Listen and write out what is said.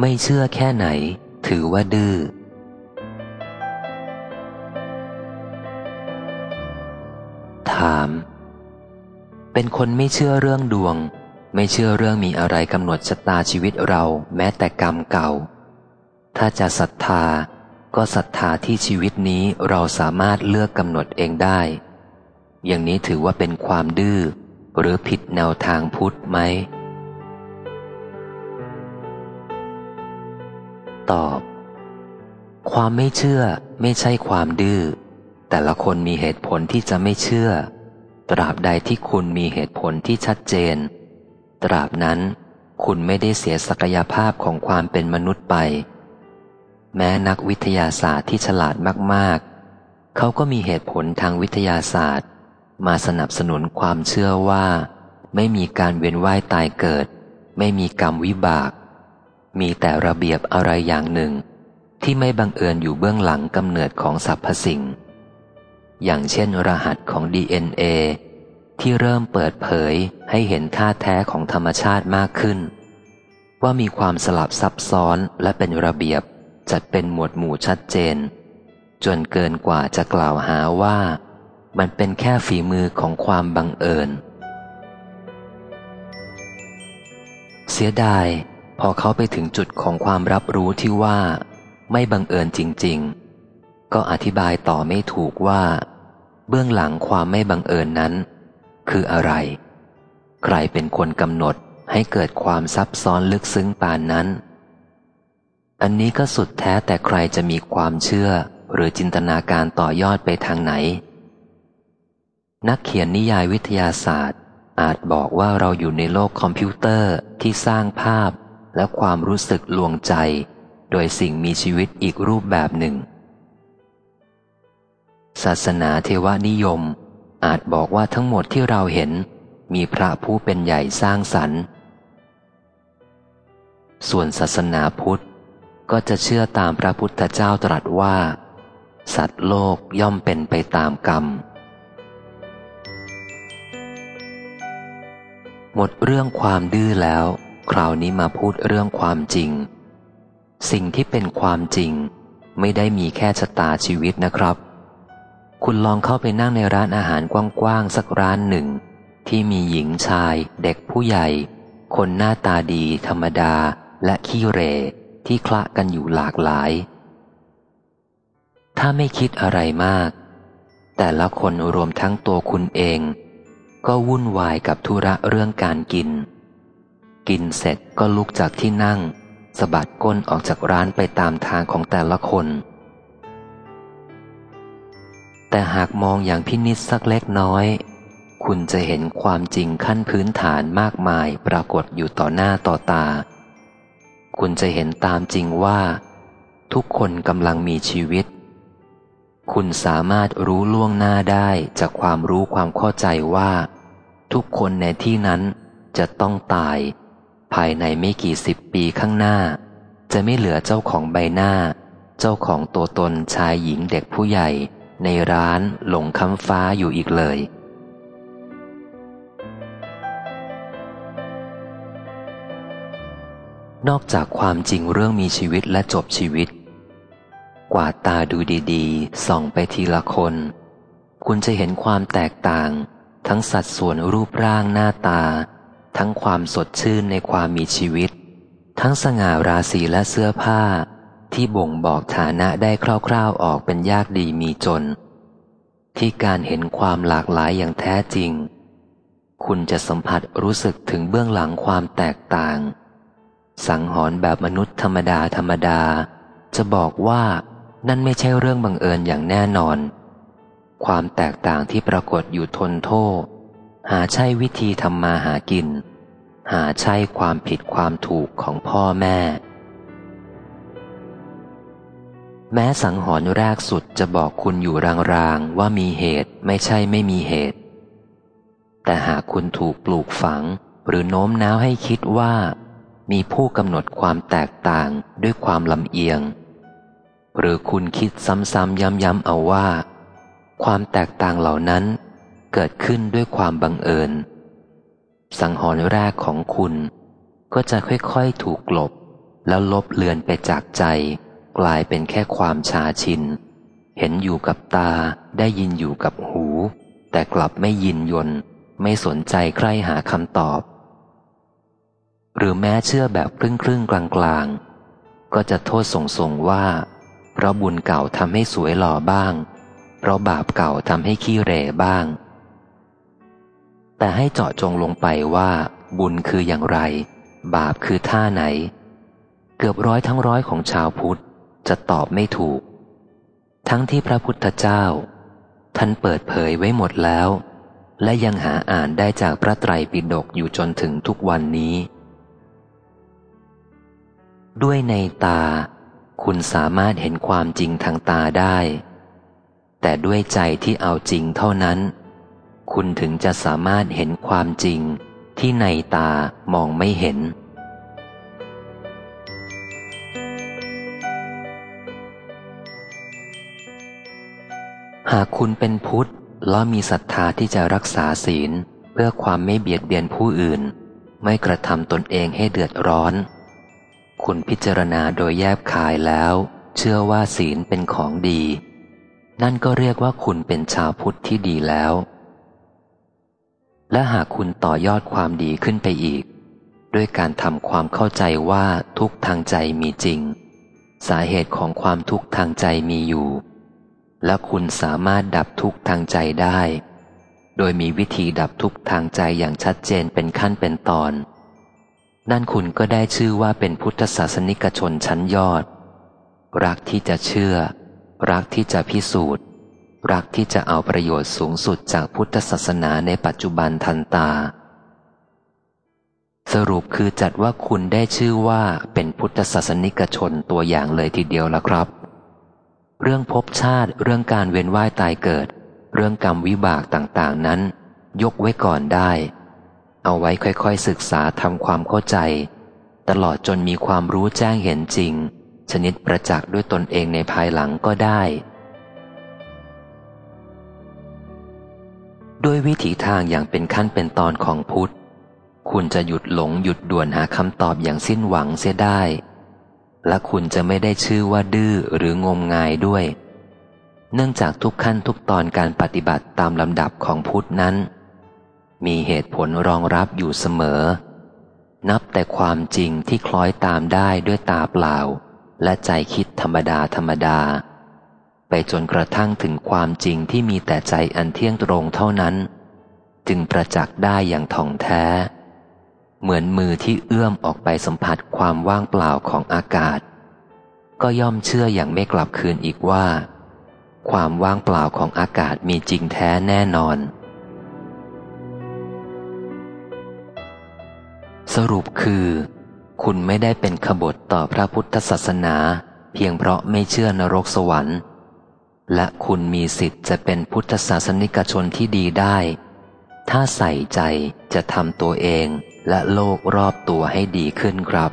ไม่เชื่อแค่ไหน ถือว่าดื้อ ถาม เป็นคนไม่เชื่อเรื่องดวง ไม่เชื่อเรื่องมีอะไรกำหนดชะตาชีวิตเราแม้แต่กรรมเก่า ถ้าจะศรัทธา ก็ศรัทธาที่ชีวิตนี้เราสามารถเลือกกำหนดเองได้ อย่างนี้ถือว่าเป็นความดื้อ หรือผิดแนวทางพุทธไหม ตอบ ความไม่เชื่อไม่ใช่ความดื้อ แต่ละคนมีเหตุผลที่จะไม่เชื่อ ตราบใดที่คุณมีเหตุผลที่ชัดเจน ตราบนั้น คุณไม่ได้เสียศักยภาพของความเป็นมนุษย์ไป แม้นักวิทยาศาสตร์ที่ฉลาดมากๆ เขาก็มีเหตุผลทางวิทยาศาสตร์ มาสนับสนุนความเชื่อว่า ไม่มีการเวียนว่ายตายเกิด ไม่มีกรรมวิบาก มีแต่ระเบียบอะไรอย่างหนึ่ง ที่ไม่บังเอิญอยู่เบื้องหลังกำเนิดของสรรพสิ่ง อย่างเช่นรหัสของ DNA ที่เริ่มเปิดเผยให้เห็นท่าแท้ของธรรมชาติมากขึ้น ว่ามีความสลับซับซ้อนและเป็นระเบียบจัดเป็นหมวดหมู่ชัดเจน จนเกินกว่าจะกล่าวหาว่ามันเป็นแค่ฝีมือของความบังเอิญ เสียดาย พอเขาไปถึงจุดของความรับรู้ที่ว่า ไม่บังเอิญจริง ๆ ก็อธิบายต่อไม่ถูกว่า เบื้องหลังความไม่บังเอิญนั้น คืออะไร ใครเป็นคนกำหนดให้เกิดความซับซ้อนลึกซึ้งปานนั้น อันนี้ก็สุดแท้แต่ใครจะมีความเชื่อหรือจินตนาการต่อยอดไปทางไหน นักเขียนนิยายวิทยาศาสตร์ อาจบอกว่าเราอยู่ในโลกคอมพิวเตอร์ที่สร้างภาพ และความรู้สึกลวงใจ โดยสิ่งมีชีวิตอีกรูปแบบหนึ่ง ศาสนาเทวนิยม อาจบอกว่าทั้งหมดที่เราเห็น มีพระผู้เป็นใหญ่สร้างสรรค์ ส่วนศาสนาพุทธก็จะเชื่อตามพระพุทธเจ้าตรัสว่า สัตว์โลกย่อมเป็นไปตามกรรม หมดเรื่องความดื้อแล้ว คราวนี้มาพูดเรื่องความจริง สิ่งที่เป็นความจริง ไม่ได้มีแค่ชะตาชีวิตนะครับ คุณลองเข้าไปนั่งในร้านอาหารกว้างๆสักร้านหนึ่ง ที่มีหญิงชาย เด็กผู้ใหญ่ คนหน้าตาดี ธรรมดา และขี้เรที่คละกันอยู่หลากหลาย ถ้าไม่คิดอะไรมาก แต่ละคนรวมทั้งตัวคุณเอง ก็วุ่นวายกับธุระเรื่องการกิน กินเสร็จก็ลุกจากที่นั่งสะบัดก้นออกจากร้านไปตามทางของแต่ละคน แต่หากมองอย่างพินิษสักเล็กน้อย คุณจะเห็นความจริงขั้นพื้นฐานมากมายปรากฏอยู่ต่อหน้าต่อตา คุณจะเห็นตามจริงว่า ทุกคนกำลังมีชีวิต คุณสามารถรู้ล่วงหน้าได้จากความรู้ความเข้าใจว่า ทุกคนในที่นั้นจะต้องตาย ภายในไม่กี่สิบปีข้างหน้า จะไม่เหลือเจ้าของใบหน้า เจ้าของตัวตนชายหญิงเด็กผู้ใหญ่ ในร้านหลงคำฟ้าอยู่อีกเลย นอกจากความจริงเรื่องมีชีวิตและจบชีวิต กว่าตาดูดีๆ ส่องไปทีละคน คุณจะเห็นความแตกต่าง ทั้งสัดส่วนรูปร่างหน้าตา ทั้งความสดชื่นในความมีชีวิต ทั้งสง่าราศีและเสื้อผ้า ที่บ่งบอกฐานะได้คร่าวๆออกเป็นยากดีมีจน ที่การเห็นความหลากหลายอย่างแท้จริง คุณจะสัมผัสรู้สึกถึงเบื้องหลังความแตกต่าง สังหรณ์แบบมนุษย์ธรรมดาธรรมดา จะบอกว่านั่นไม่ใช่เรื่องบังเอิญอย่างแน่นอน ความแตกต่างที่ปรากฏอยู่ทนโทษ หาใช่วิธีทำมาหากิน หาใช่ความผิดความถูกของพ่อแม่ แม้สังหรณ์แรกสุดจะบอกคุณอยู่รางๆว่ามีเหตุไม่ใช่ไม่มีเหตุ แต่หากคุณถูกปลูกฝังหรือโน้มน้าวให้คิดว่า มีผู้กำหนดความแตกต่างด้วยความลำเอียง หรือคุณคิดซ้ำๆย้ำๆเอาว่า ความแตกต่างเหล่านั้น เกิดขึ้นด้วยความบังเอิญ สังหรณ์แรกของคุณ ก็จะค่อยๆถูกกลบ แล้วลบเลือนไปจากใจ กลายเป็นแค่ความชาชิน เห็นอยู่กับตาได้ยินอยู่กับหู แต่กลับไม่ยินยนไม่สนใจใครหาคำตอบ หรือแม้เชื่อแบบครึ่งครึ่งกลางกลางก็จะโทษส่งส่งว่า เพราะบุญเก่าทำให้สวยหล่อบ้าง เพราะบาปเก่าทำให้ขี้เร่บ้าง แต่ให้เจาะจงลงไปว่า บุญคืออย่างไร บาปคือท่าไหน เกือบร้อยทั้งร้อยของชาวพุทธจะตอบไม่ถูก ทั้งที่พระพุทธเจ้า ท่านเปิดเผยไว้หมดแล้ว และยังหาอ่านได้จากพระไตรปิฎกอยู่จนถึงทุกวันนี้ ด้วยในตา คุณสามารถเห็นความจริงทางตาได้ แต่ด้วยใจที่เอาจริงเท่านั้น คุณถึงจะสามารถเห็นความจริงที่ในตามองไม่เห็น หากคุณเป็นพุทธแล้วมีศรัทธาที่จะรักษาศีล เพื่อความไม่เบียดเบียนผู้อื่น ไม่กระทำตนเองให้เดือดร้อน คุณพิจารณาโดยแยบคายแล้ว เชื่อว่าศีลเป็นของดี นั่นก็เรียกว่าคุณเป็นชาวพุทธที่ดีแล้ว และหากคุณต่อยอดความดีขึ้นไปอีก ด้วยการทำความเข้าใจว่าทุกทางใจมีจริง สาเหตุของความทุกข์ทางใจมีอยู่ และคุณสามารถดับทุกทางใจได้ โดยมีวิธีดับทุกทางใจอย่างชัดเจนเป็นขั้นเป็นตอน นั่นคุณก็ได้ชื่อว่าเป็นพุทธศาสนิกชนชั้นยอด รักที่จะเชื่อ รักที่จะพิสูจน์ รักที่จะเอาประโยชน์สูงสุดจากพุทธศาสนาในปัจจุบันทันตา สรุปคือจัดว่าคุณได้ชื่อว่าเป็นพุทธศาสนิกชนตัวอย่างเลยทีเดียวละครับ เรื่องภพชาติเรื่องการเวียนว่ายตายเกิด เรื่องกรรมวิบากต่างๆนั้น ยกไว้ก่อนได้ เอาไว้ค่อยๆศึกษาทำความเข้าใจ ตลอดจนมีความรู้แจ้งเห็นจริง ชนิดประจักษ์ด้วยตนเองในภายหลังก็ได้ ด้วยวิถีทางอย่างเป็นขั้นเป็นตอนของพุทธ คุณจะหยุดหลงหยุดด่วนหาคำตอบอย่างสิ้นหวังเสียได้ และคุณจะไม่ได้ชื่อว่าดื้อหรืองมงายด้วย เนื่องจากทุกขั้นทุกตอนการปฏิบัติตามลำดับของพุทธนั้น มีเหตุผลรองรับอยู่เสมอ นับแต่ความจริงที่คล้อยตามได้ด้วยตาเปล่า และใจคิดธรรมดาธรรมดา ไปจนกระทั่งถึงความจริงที่มีแต่ใจอันเที่ยงตรงเท่านั้น จึงประจักษ์ได้อย่างถ่องแท้ เหมือนมือที่เอื้อมออกไปสัมผัสความว่างเปล่าของอากาศ ก็ย่อมเชื่ออย่างไม่กลับคืนอีกว่า ความว่างเปล่าของอากาศมีจริงแท้แน่นอน สรุปคือ คุณไม่ได้เป็นขบฏต่อพระพุทธศาสนา เพียงเพราะไม่เชื่อนรกสวรรค์ และคุณมีสิทธิ์จะเป็นพุทธศาสนิกชนที่ดีได้ ถ้าใส่ใจจะทำตัวเองและโลกรอบตัวให้ดีขึ้นครับ